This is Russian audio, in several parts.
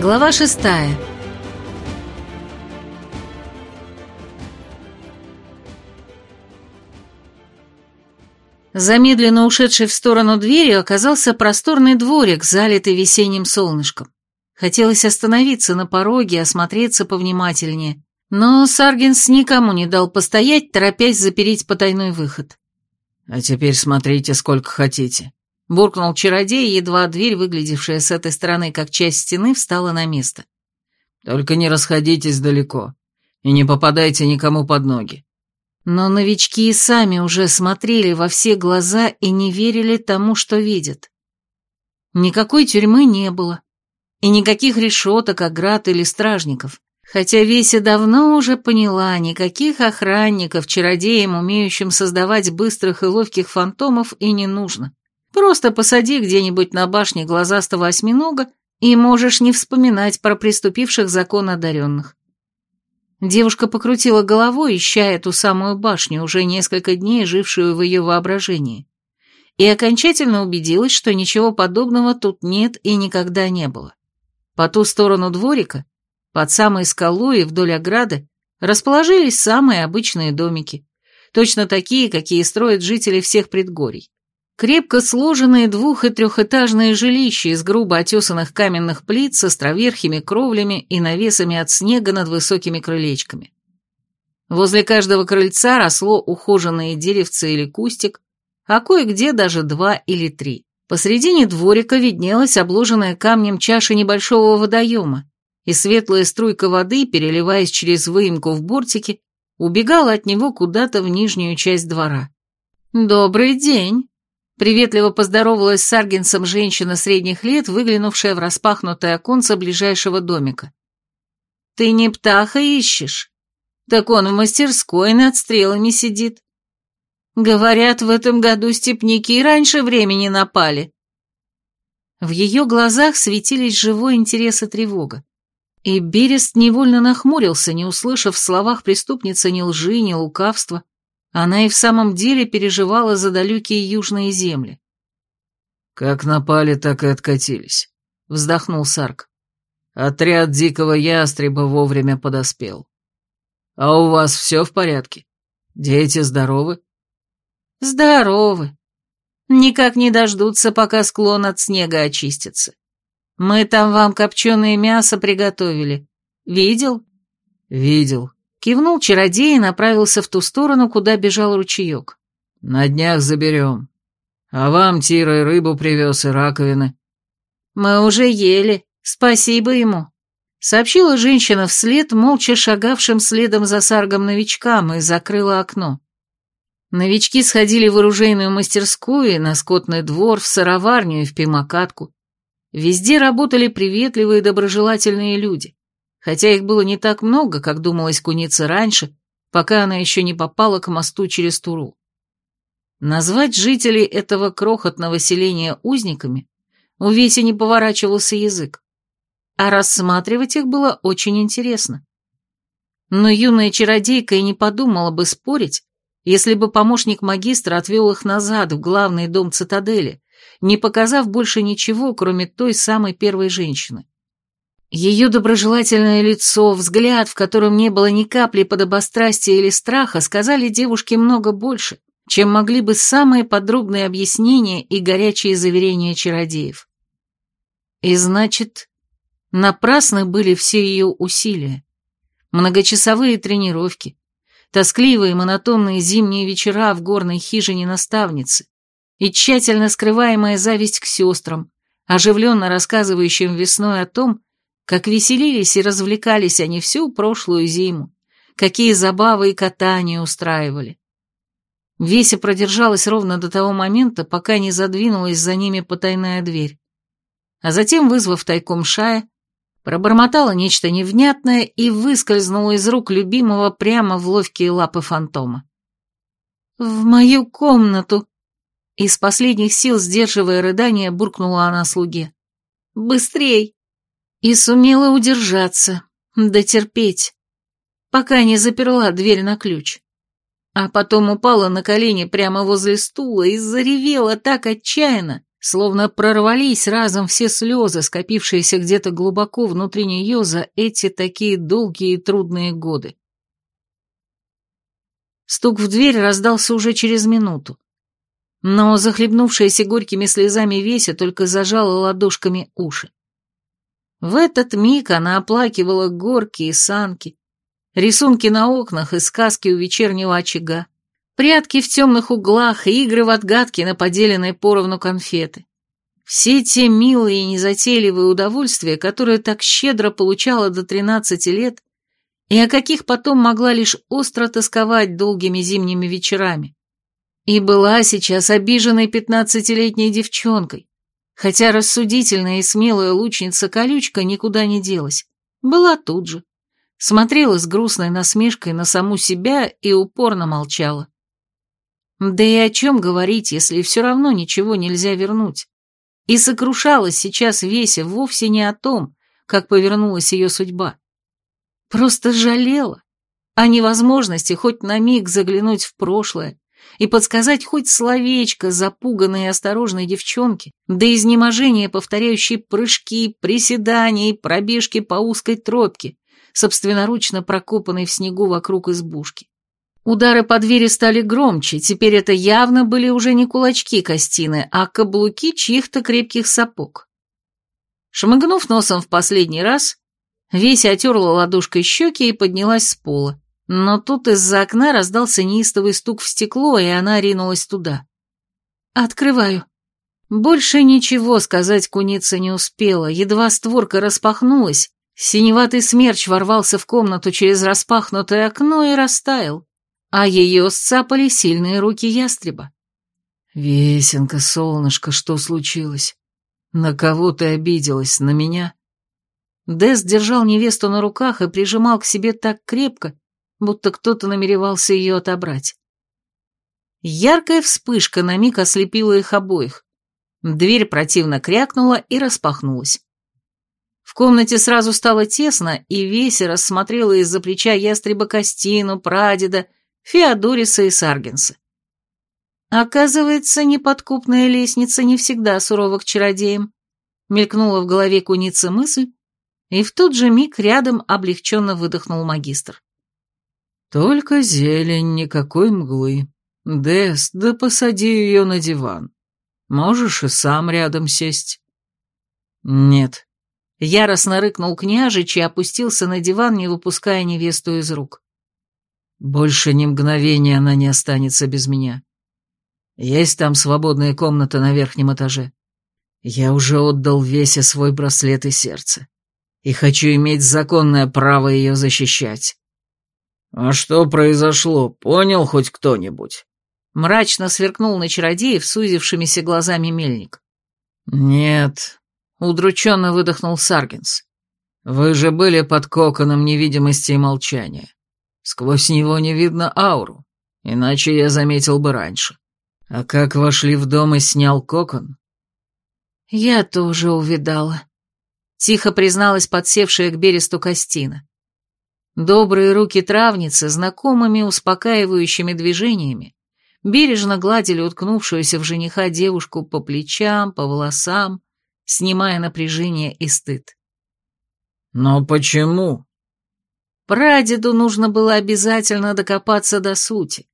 Глава шестая. Замедленно ушедший в сторону двери оказался просторный дворик, залитый весенним солнышком. Хотелось остановиться на пороге, осмотреться повнимательнее, но Саргинс никому не дал постоять, торопясь запереть потайной выход. «А теперь смотрите, сколько хотите», — буркнул чародей, едва дверь, выглядевшая с этой стороны как часть стены, встала на место. «Только не расходитесь далеко и не попадайте никому под ноги». Но новички и сами уже смотрели во все глаза и не верили тому, что видят. Никакой тюрьмы не было, и никаких решеток, оград или стражников. Хотя Веся давно уже поняла, никаких охранников, чародеям, умеющим создавать быстрых и ловких фантомов, и не нужно. Просто посади где-нибудь на башне глазастого осьминога, и можешь не вспоминать про приступивших закон одаренных. Девушка покрутила головой, ища эту самую башню, уже несколько дней жившую в ее воображении, и окончательно убедилась, что ничего подобного тут нет и никогда не было. По ту сторону дворика, под самой скалой и вдоль ограды, расположились самые обычные домики, точно такие, какие строят жители всех предгорий. Крепко сложенные двух- и трехэтажные жилища из грубо отесанных каменных плит с островерхими кровлями и навесами от снега над высокими крылечками. Возле каждого крыльца росло ухоженное деревце или кустик, а кое-где даже два или три. Посредине дворика виднелась обложенная камнем чаша небольшого водоема, и светлая струйка воды, переливаясь через выемку в бортике, убегала от него куда-то в нижнюю часть двора. «Добрый день!» Приветливо поздоровалась с Аргенсом женщина средних лет, выглянувшая в распахнутое оконце ближайшего домика. «Ты не птаха ищешь? Так он в мастерской над стрелами сидит. Говорят, в этом году степники раньше времени напали». В ее глазах светились живой интерес и тревога. И Берест невольно нахмурился, не услышав в словах преступницы ни лжи, ни лукавства. Она и в самом деле переживала за далекие южные земли. «Как напали, так и откатились», — вздохнул Сарк. «Отряд дикого ястреба вовремя подоспел. А у вас все в порядке? Дети здоровы?» «Здоровы. Никак не дождутся, пока склон от снега очистится. Мы там вам копченое мясо приготовили. Видел?» «Видел», Кивнул чародей и направился в ту сторону, куда бежал ручеек. «На днях заберем. А вам, Тира, и рыбу привез, и раковины». «Мы уже ели. Спасибо ему», — сообщила женщина вслед, молча шагавшим следом за саргом новичкам, и закрыла окно. Новички сходили в оружейную мастерскую, на скотный двор, в сыроварню и в пимокатку. Везде работали приветливые и доброжелательные люди хотя их было не так много, как думалось кунице раньше, пока она еще не попала к мосту через Туру. Назвать жителей этого крохотного селения узниками у Веси не поворачивался язык, а рассматривать их было очень интересно. Но юная чародейка и не подумала бы спорить, если бы помощник магистра отвел их назад в главный дом цитадели, не показав больше ничего, кроме той самой первой женщины. Ее доброжелательное лицо, взгляд, в котором не было ни капли подобострастия или страха, сказали девушке много больше, чем могли бы самые подробные объяснения и горячие заверения чародеев. И значит, напрасны были все ее усилия. Многочасовые тренировки, тоскливые монотонные зимние вечера в горной хижине наставницы и тщательно скрываемая зависть к сестрам, оживленно рассказывающим весной о том, как веселились и развлекались они всю прошлую зиму, какие забавы и катания устраивали. Веся продержалась ровно до того момента, пока не задвинулась за ними потайная дверь. А затем, вызвав тайком Шая, пробормотала нечто невнятное и выскользнула из рук любимого прямо в ловкие лапы фантома. «В мою комнату!» Из последних сил, сдерживая рыдание, буркнула она слуге. «Быстрей!» И сумела удержаться, дотерпеть, пока не заперла дверь на ключ. А потом упала на колени прямо возле стула и заревела так отчаянно, словно прорвались разом все слезы, скопившиеся где-то глубоко внутри нее за эти такие долгие и трудные годы. Стук в дверь раздался уже через минуту. Но захлебнувшаяся горькими слезами Веся только зажала ладошками уши. В этот миг она оплакивала горки и санки, рисунки на окнах и сказки у вечернего очага, прятки в темных углах и игры в отгадки на поделенные поровну конфеты. Все те милые и незатейливые удовольствия, которые так щедро получала до 13 лет, и о каких потом могла лишь остро тосковать долгими зимними вечерами. И была сейчас обиженной пятнадцатилетней девчонкой, хотя рассудительная и смелая лучница-колючка никуда не делась, была тут же, смотрела с грустной насмешкой на саму себя и упорно молчала. Да и о чем говорить, если все равно ничего нельзя вернуть? И сокрушалась сейчас Веся вовсе не о том, как повернулась ее судьба. Просто жалела о невозможности хоть на миг заглянуть в прошлое, и подсказать хоть словечко запуганной и осторожной девчонке, до изнеможения повторяющей прыжки, приседания и пробежки по узкой тропке, собственноручно прокопанной в снегу вокруг избушки. Удары по двери стали громче, теперь это явно были уже не кулачки Костины, а каблуки чьих-то крепких сапог. Шмыгнув носом в последний раз, Веся отерла ладошкой щеки и поднялась с пола. Но тут из-за окна раздался неистовый стук в стекло, и она ринулась туда. «Открываю». Больше ничего сказать куница не успела, едва створка распахнулась, синеватый смерч ворвался в комнату через распахнутое окно и растаял, а ее сцапали сильные руки ястреба. «Весенка, солнышко, что случилось? На кого ты обиделась, на меня?» Дес держал невесту на руках и прижимал к себе так крепко, будто кто-то намеревался ее отобрать. Яркая вспышка на миг ослепила их обоих. Дверь противно крякнула и распахнулась. В комнате сразу стало тесно, и Веся рассмотрела из-за плеча ястреба Костину, прадеда, Феодориса и Саргенса. Оказывается, неподкупная лестница не всегда сурова к чародеям. Мелькнула в голове куницы мысль, и в тот же миг рядом облегченно выдохнул магистр. Только зелень, никакой мглы. Дес, да посади ее на диван. Можешь и сам рядом сесть. Нет. Яростно рыкнул княжич и опустился на диван, не выпуская невесту из рук. Больше ни мгновения она не останется без меня. Есть там свободная комната на верхнем этаже. Я уже отдал Весе свой браслет и сердце. И хочу иметь законное право ее защищать. «А что произошло, понял хоть кто-нибудь?» Мрачно сверкнул на чародеев сузившимися глазами мельник. «Нет», — удрученно выдохнул Саргинс. «Вы же были под коконом невидимости и молчания. Сквозь него не видно ауру, иначе я заметил бы раньше. А как вошли в дом и снял кокон?» «Я тоже увидала», — тихо призналась подсевшая к бересту Костина. Добрые руки травницы, знакомыми успокаивающими движениями, бережно гладили уткнувшуюся в жениха девушку по плечам, по волосам, снимая напряжение и стыд. «Но почему?» Прадеду нужно было обязательно докопаться до сути,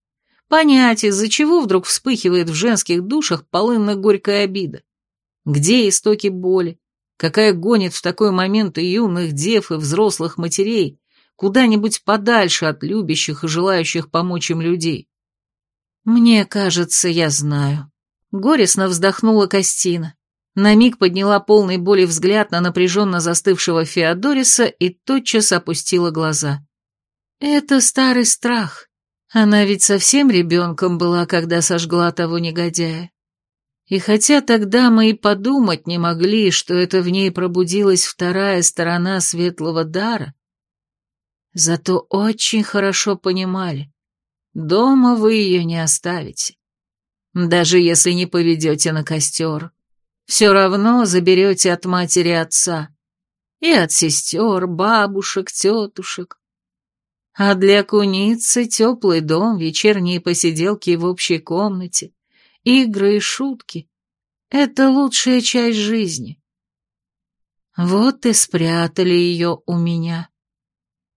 понять, из-за чего вдруг вспыхивает в женских душах полынно-горькая обида. Где истоки боли, какая гонит в такой момент и юных дев, и взрослых матерей, куда-нибудь подальше от любящих и желающих помочь им людей. Мне кажется, я знаю. Горестно вздохнула Костина. На миг подняла полный боли взгляд на напряженно застывшего Феодориса и тотчас опустила глаза. Это старый страх. Она ведь совсем ребенком была, когда сожгла того негодяя. И хотя тогда мы и подумать не могли, что это в ней пробудилась вторая сторона светлого дара, Зато очень хорошо понимали, дома вы ее не оставите. Даже если не поведете на костер, все равно заберете от матери отца и от сестер, бабушек, тетушек. А для куницы теплый дом, вечерние посиделки в общей комнате, игры и шутки — Это лучшая часть жизни. Вот и спрятали ее у меня.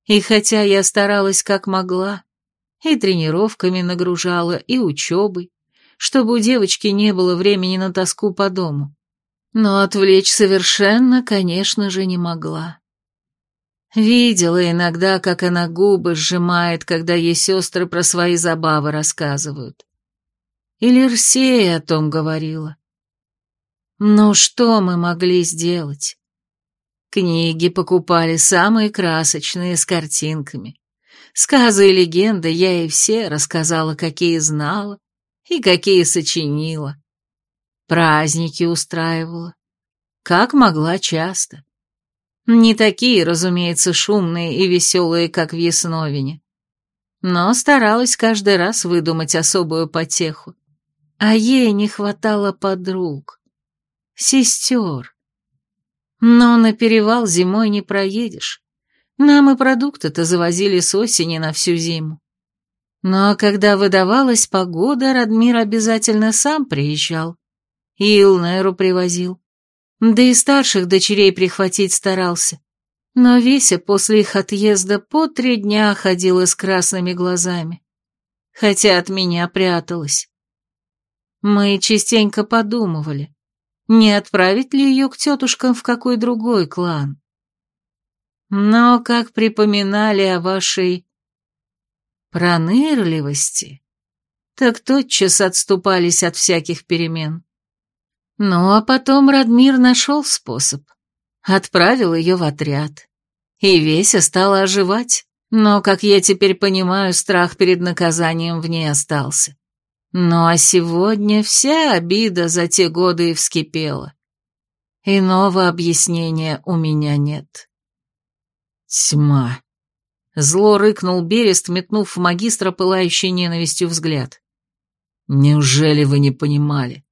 И хотя я старалась как могла, и тренировками нагружала, и учебой, чтобы у девочки не было времени на тоску по дому, но отвлечь совершенно, конечно же, не могла. Видела иногда, как она губы сжимает, когда ей сестры про свои забавы рассказывают. Или Рсея о том говорила. Но что мы могли сделать? Книги покупали самые красочные, с картинками. Сказы и легенды я ей все рассказала, какие знала и какие сочинила. Праздники устраивала. Как могла часто. Не такие, разумеется, шумные и веселые, как в Ясновине. Но старалась каждый раз выдумать особую потеху. А ей не хватало подруг, сестер. Но на перевал зимой не проедешь. Нам и продукты-то завозили с осени на всю зиму. Но когда выдавалась погода, Радмир обязательно сам приезжал. И Илнеру привозил. Да и старших дочерей прихватить старался. Но Веся после их отъезда по три дня ходила с красными глазами. Хотя от меня пряталась. Мы частенько подумывали, не отправить ли ее к тетушкам в какой другой клан. Но как припоминали о вашей пронырливости, так тотчас отступались от всяких перемен. Ну, а потом Радмир нашел способ. Отправил ее в отряд. И Веся стала оживать, но, как я теперь понимаю, страх перед наказанием в ней остался. Ну а сегодня вся обида за те годы и вскипела. Иного объяснения у меня нет. Тьма. Зло рыкнул Берест, метнув в магистра пылающий ненавистью взгляд. Неужели вы не понимали?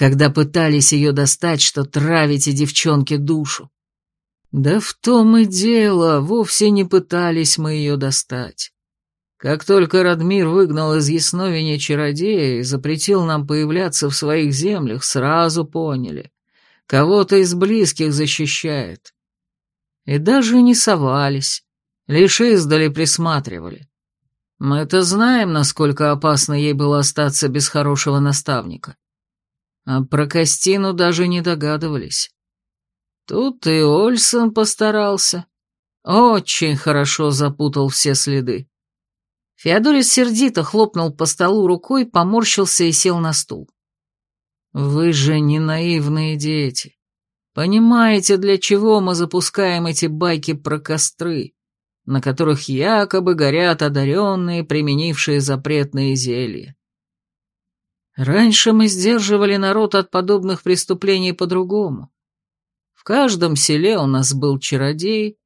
когда пытались ее достать, что травите девчонке душу. Да в том и дело, вовсе не пытались мы ее достать. Как только Радмир выгнал из Ясновения чародея и запретил нам появляться в своих землях, сразу поняли. Кого-то из близких защищает. И даже не совались, лишь издали присматривали. Мы-то знаем, насколько опасно ей было остаться без хорошего наставника. А про Костину даже не догадывались. Тут и Ольсон постарался. Очень хорошо запутал все следы. Феодорис сердито хлопнул по столу рукой, поморщился и сел на стул. «Вы же не наивные дети. Понимаете, для чего мы запускаем эти байки про костры, на которых якобы горят одаренные, применившие запретные зелья? Раньше мы сдерживали народ от подобных преступлений по-другому. В каждом селе у нас был чародей,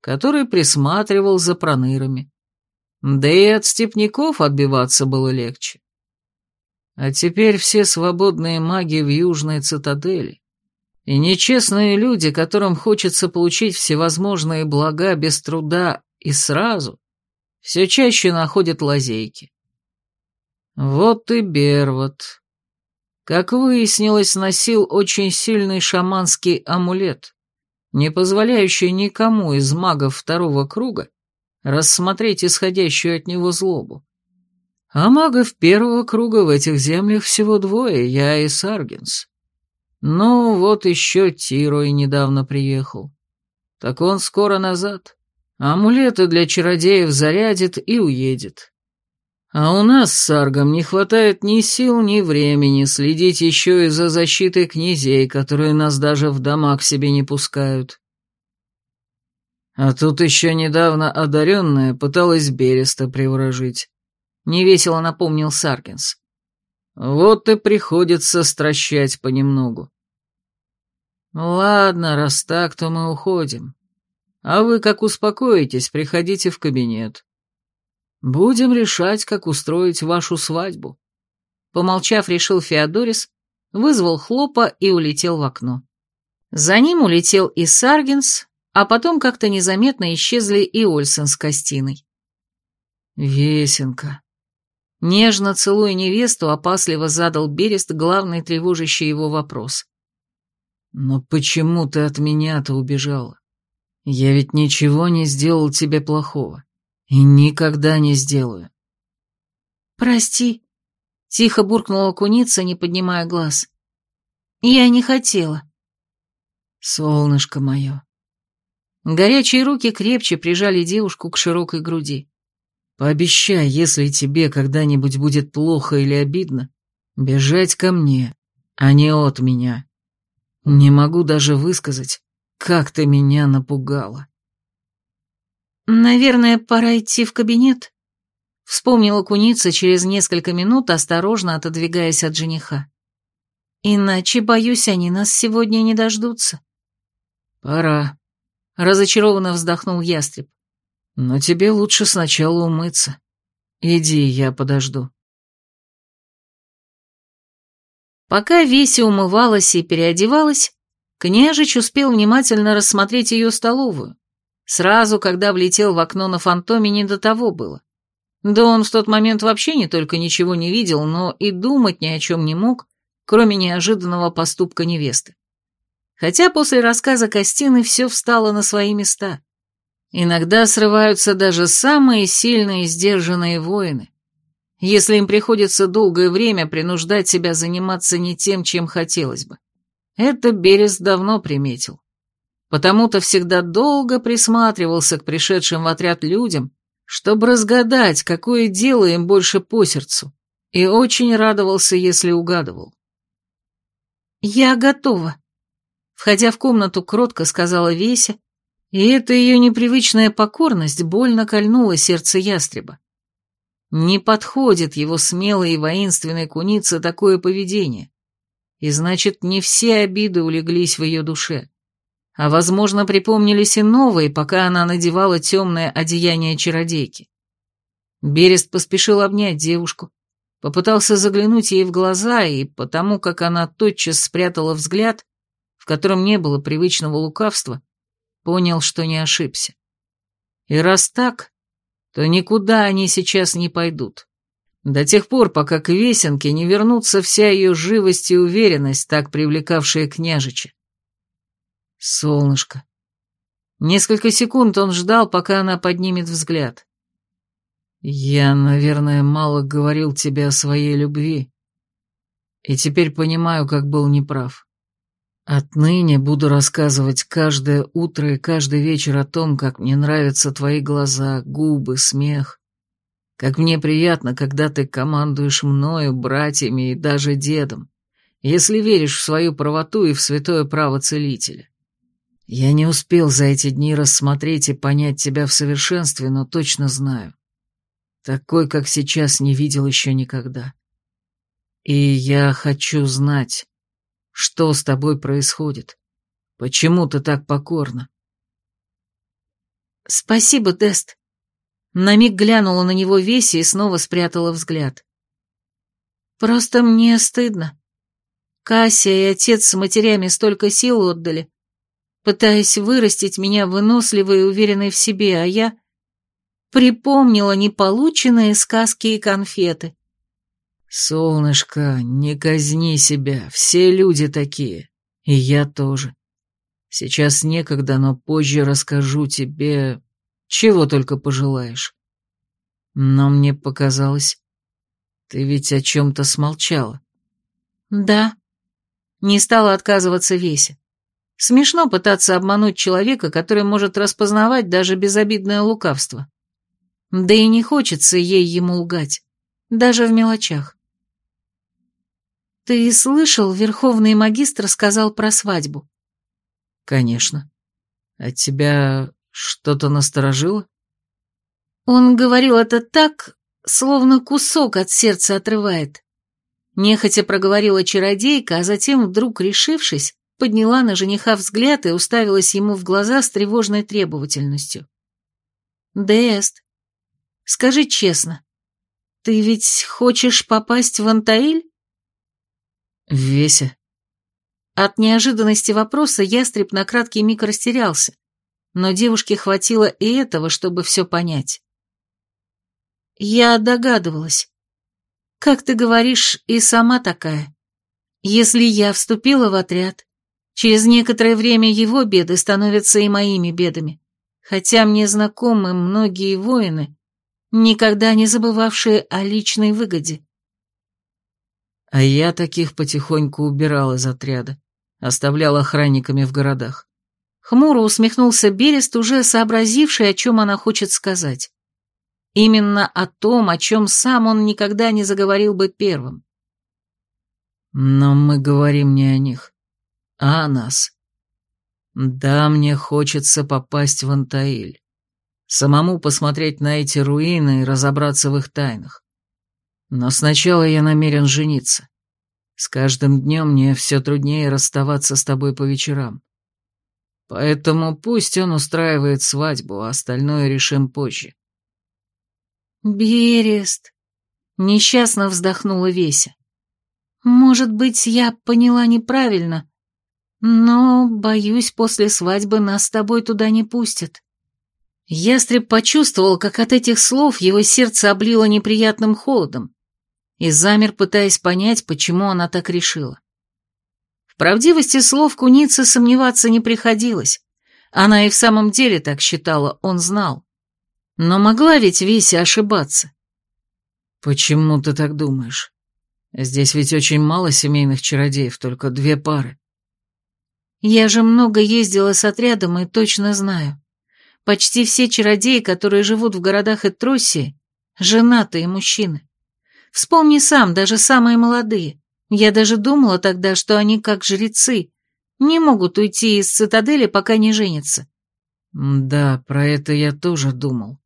который присматривал за пронырами. Да и от степняков отбиваться было легче. А теперь все свободные маги в Южной цитадели. И нечестные люди, которым хочется получить всевозможные блага без труда и сразу, все чаще находят лазейки. Вот и Бервот. Как выяснилось, носил очень сильный шаманский амулет, не позволяющий никому из магов второго круга рассмотреть исходящую от него злобу. А магов первого круга в этих землях всего двое, я и Саргенс. Ну, вот еще Тирой недавно приехал. Так он скоро назад. Амулеты для чародеев зарядит и уедет. А у нас с Саргом не хватает ни сил, ни времени следить еще и за защитой князей, которые нас даже в дома к себе не пускают. А тут еще недавно одаренная пыталась Береста приворожить. Невесело напомнил Саркинс. Вот и приходится стращать понемногу. Ладно, раз так, то мы уходим. А вы, как успокоитесь, приходите в кабинет. Будем решать, как устроить вашу свадьбу. Помолчав, решил Феодорис, вызвал хлопа и улетел в окно. За ним улетел и Саргинс, а потом как-то незаметно исчезли и Ольсен с Костиной. Весенка. Нежно целуя невесту, опасливо задал Берест главный тревожащий его вопрос. «Но почему ты от меня-то убежала? Я ведь ничего не сделал тебе плохого. И никогда не сделаю». «Прости», — тихо буркнула куница, не поднимая глаз. «Я не хотела». «Солнышко мое». Горячие руки крепче прижали девушку к широкой груди. Пообещай, если тебе когда-нибудь будет плохо или обидно, бежать ко мне, а не от меня. Не могу даже высказать, как ты меня напугала. Наверное, пора идти в кабинет. Вспомнила куница через несколько минут, осторожно отодвигаясь от жениха. Иначе, боюсь, они нас сегодня не дождутся. Пора. Разочарованно вздохнул ястреб. Но тебе лучше сначала умыться. Иди, я подожду. Пока Веся умывалась и переодевалась, княжич успел внимательно рассмотреть ее столовую. Сразу, когда влетел в окно на фантоме, не до того было. Да он в тот момент вообще не только ничего не видел, но и думать ни о чем не мог, кроме неожиданного поступка невесты. Хотя после рассказа Костины все встало на свои места. Иногда срываются даже самые сильные и сдержанные воины, если им приходится долгое время принуждать себя заниматься не тем, чем хотелось бы. Это Берес давно приметил. Потому-то всегда долго присматривался к пришедшим в отряд людям, чтобы разгадать, какое дело им больше по сердцу, и очень радовался, если угадывал. «Я готова», — входя в комнату, кротко сказала Веся, и эта ее непривычная покорность больно кольнула сердце ястреба. Не подходит его смелой и воинственной кунице такое поведение. И значит, не все обиды улеглись в ее душе. А, возможно, припомнились и новые, пока она надевала темное одеяние чародейки. Берест поспешил обнять девушку, попытался заглянуть ей в глаза, и потому как она тотчас спрятала взгляд, в котором не было привычного лукавства, понял, что не ошибся. И раз так, то никуда они сейчас не пойдут. До тех пор, пока к Весенке не вернутся вся ее живость и уверенность, так привлекавшая княжича. Солнышко. Несколько секунд он ждал, пока она поднимет взгляд. Я, наверное, мало говорил тебе о своей любви. И теперь понимаю, как был неправ. Отныне буду рассказывать каждое утро и каждый вечер о том, как мне нравятся твои глаза, губы, смех. Как мне приятно, когда ты командуешь мною, братьями и даже дедом, если веришь в свою правоту и в святое право целителя. Я не успел за эти дни рассмотреть и понять тебя в совершенстве, но точно знаю. Такой, как сейчас, не видел еще никогда. И я хочу знать, что с тобой происходит? Почему ты так покорна?» «Спасибо, Тест». На миг глянула на него Веси и снова спрятала взгляд. «Просто мне стыдно. Кассия и отец с матерями столько сил отдали, пытаясь вырастить меня выносливой и уверенной в себе, а я припомнила неполученные сказки и конфеты. «Солнышко, не казни себя, все люди такие, и я тоже. Сейчас некогда, но позже расскажу тебе, чего только пожелаешь. Но мне показалось, ты ведь о чем-то смолчала». «Да». Не стала отказываться Веся. Смешно пытаться обмануть человека, который может распознавать даже безобидное лукавство. Да и не хочется ей ему лгать, даже в мелочах. «Ты слышал, верховный магистр сказал про свадьбу?» «Конечно. А тебя что-то насторожило?» Он говорил это так, словно кусок от сердца отрывает. Нехотя проговорила чародейка, а затем, вдруг решившись, подняла на жениха взгляд и уставилась ему в глаза с тревожной требовательностью. «Дест, скажи честно, ты ведь хочешь попасть в Антаиль?» Веся. От неожиданности вопроса ястреб на краткий миг растерялся, но девушке хватило и этого, чтобы все понять. Я догадывалась. Как ты говоришь, и сама такая. Если я вступила в отряд, через некоторое время его беды становятся и моими бедами, хотя мне знакомы многие воины, никогда не забывавшие о личной выгоде. А я таких потихоньку убирал из отряда, оставлял охранниками в городах. Хмуро усмехнулся Берест, уже сообразивший, о чем она хочет сказать. Именно о том, о чем сам он никогда не заговорил бы первым. Но мы говорим не о них, а о нас. Да, мне хочется попасть в Антаиль. Самому посмотреть на эти руины и разобраться в их тайнах. Но сначала я намерен жениться. С каждым днем мне все труднее расставаться с тобой по вечерам. Поэтому пусть он устраивает свадьбу, а остальное решим позже. «Берест!» — несчастно вздохнула Веся. «Может быть, я поняла неправильно, но, боюсь, после свадьбы нас с тобой туда не пустят». Ястреб почувствовал, как от этих слов его сердце облило неприятным холодом, и замер, пытаясь понять, почему она так решила. В правдивости слов куницы сомневаться не приходилось. Она и в самом деле так считала, он знал. Но могла ведь Веся ошибаться. «Почему ты так думаешь? Здесь ведь очень мало семейных чародеев, только две пары». «Я же много ездила с отрядом и точно знаю. Почти все чародеи, которые живут в городах Этроссии, женатые мужчины. Вспомни сам, даже самые молодые. Я даже думала тогда, что они как жрецы, не могут уйти из цитадели, пока не женятся». «Да, про это я тоже думал»,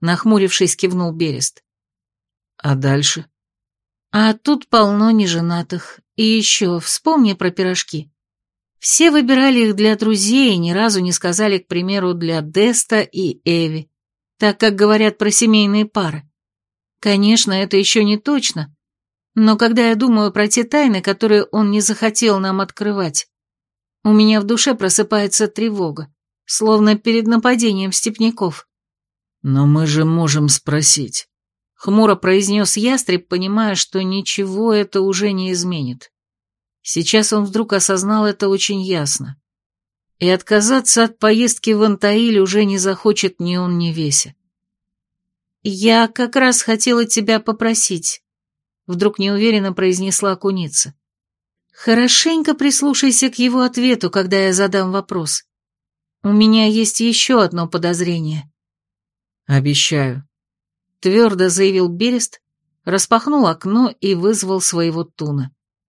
Нахмурившись, кивнул Берест. А дальше? А тут полно неженатых. И еще, вспомни про пирожки. Все выбирали их для друзей и ни разу не сказали, к примеру, для Деста и Эви, так как говорят про семейные пары. Конечно, это еще не точно, но когда я думаю про те тайны, которые он не захотел нам открывать, у меня в душе просыпается тревога, словно перед нападением степняков. «Но мы же можем спросить», — хмуро произнес ястреб, понимая, что ничего это уже не изменит. Сейчас он вдруг осознал это очень ясно. И отказаться от поездки в Антаиль уже не захочет ни он, ни Веся. «Я как раз хотела тебя попросить», — вдруг неуверенно произнесла куница. «Хорошенько прислушайся к его ответу, когда я задам вопрос. У меня есть еще одно подозрение». «Обещаю», — твердо заявил Берест, распахнул окно и вызвал своего туна.